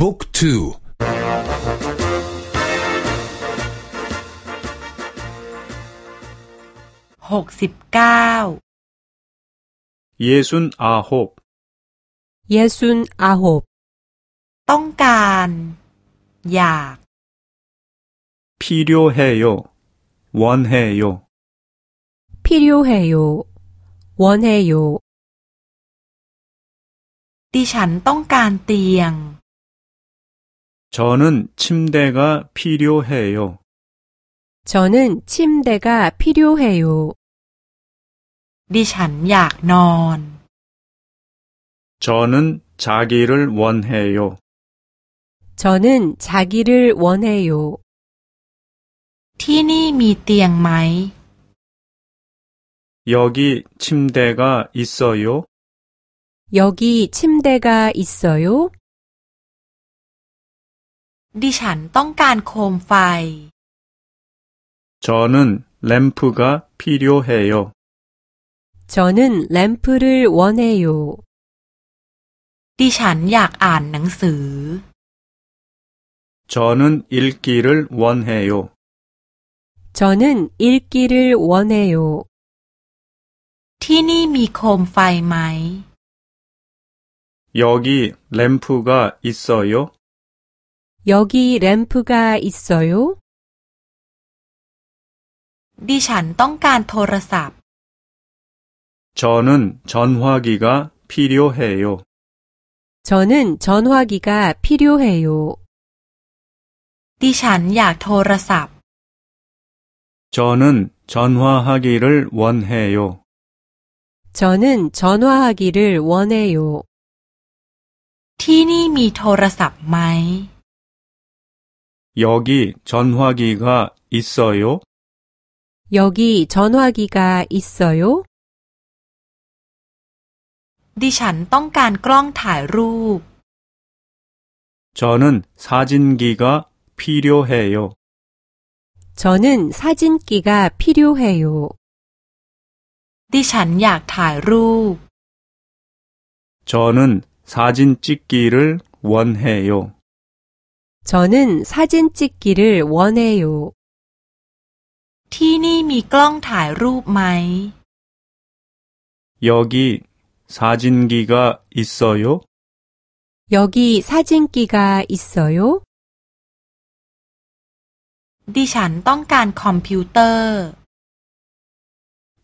บุ๊กทูหกสิบเก้าเยซุนอาหบเยซุนอาหบต้องการ อยาก 필요해요원해요 필요해요원해요ดิฉันต้องการเตียง 저는침대가필요해요 저는침대가필요해요ดิฉันอยากนอน 저는자기를원해요 저는자기를원해요ที่นี่มีเตียงไหม 여기 침대가 있어요 여기 침대가 있어요 ดิฉันต้องการโคมไฟ 저는 램프가 필요해요 저는 램프를 원해요 ดิฉันอยากอ่านหนังสือ 저는 읽기를 원해요 저는 읽기를 원해요 ที่นี่มีโคมไฟไหม 여기 램프가 있어요 여기 램프가 있어요 ดิฉันต้องการโทรศัพท์ 저는 전화기가 필요해요 저는 전화기가 필요해요 ดิฉันอยากโทรศัพท์ 저는 전화하기를 원해요 저는 전화하기를 원해요 ที่นี่มีโทรศัพท์ไหม 여기 전화기가 있어요 여기 전화기가 있어요 ดิฉันต้องการกล้องถ่ายรูป 저는 사진기가 필요해요 저는 사진기가 필요해요 ดิฉันอยากถ่ายรูป 저는 사진 찍기를 원해요 저는 사진 찍기를 원해요 ที่นี่มีกล้องถ่ายรูปไหม 여기 사진기가 있어요 여기 사진기가 있어요 ดิฉันต้องการคอมพิวเตอร์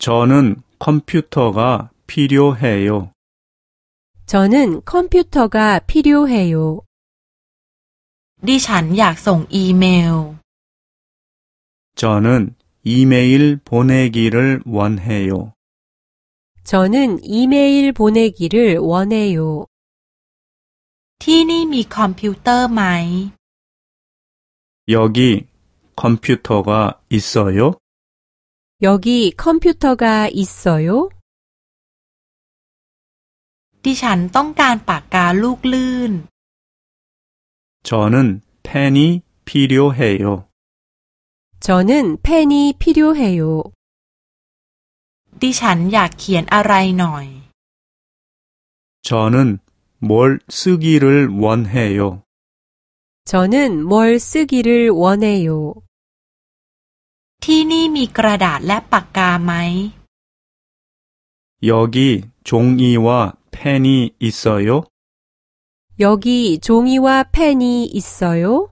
저는 컴퓨터가 필요해요 저는 컴퓨터가 필요해요 ดิฉันอยากส่งอีเมล 저는 이메일 보내기를 원해요 저는 이메일 보내기를 원해요 ที่นี่มีคอมพิวเตอร์ไหม 여기 컴퓨터가 있어요 여기 컴퓨터가 있어요 ดิฉันต้องการปากกาลูกลื่น 저는 펜이 필요해요 저는 펜이 필요해요 ดิฉันอยากเขียนอะไรหน่อย 저는 뭘 쓰기를 원해요 저는 뭘 쓰기를 원해요 ที่นี่มีกระดาษและปากกาไหม 여기 종이와 펜이 있어요 여기 종이와 펜이 있어요?